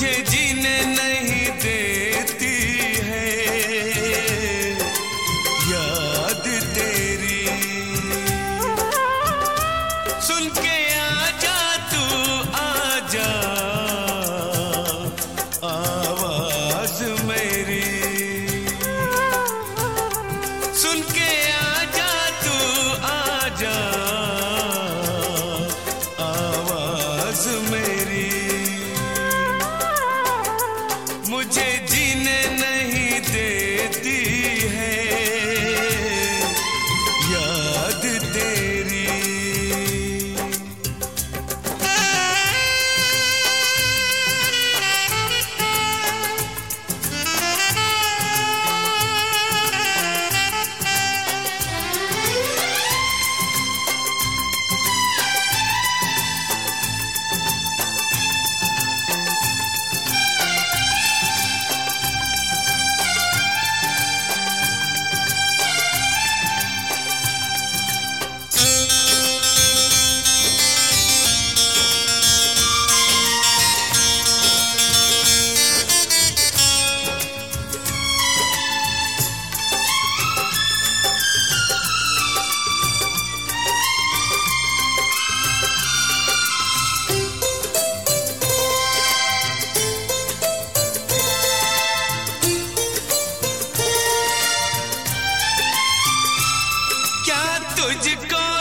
Chỉ मुझे जीने नहीं देती। तुझको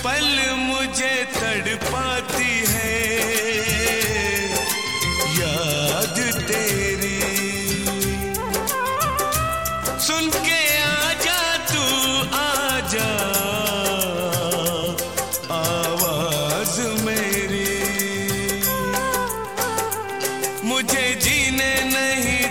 पल मुझे तड़पाती है। याद तेरी। सुन के आजा तू, आजा। आवाज़ मेरी। मुझे जीने नहीं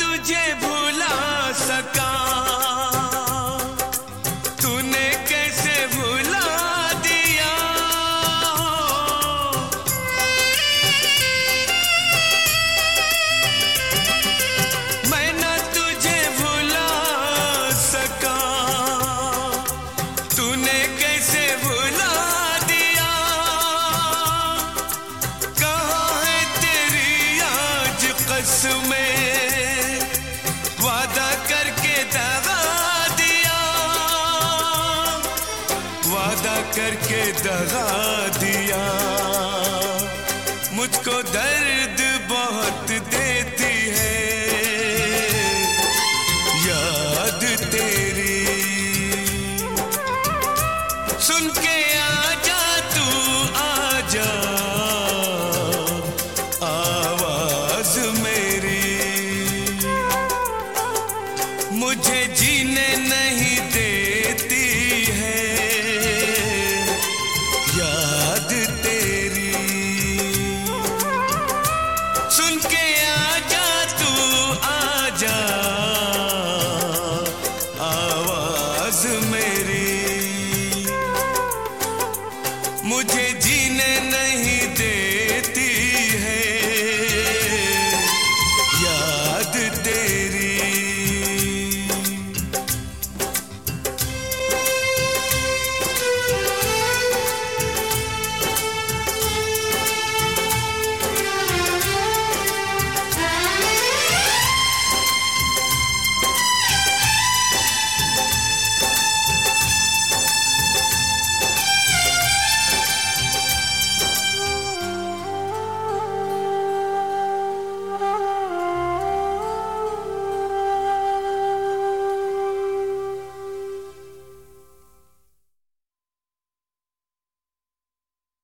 तुझे भुला सका। दगा दिया। मुझको दर्द मुझे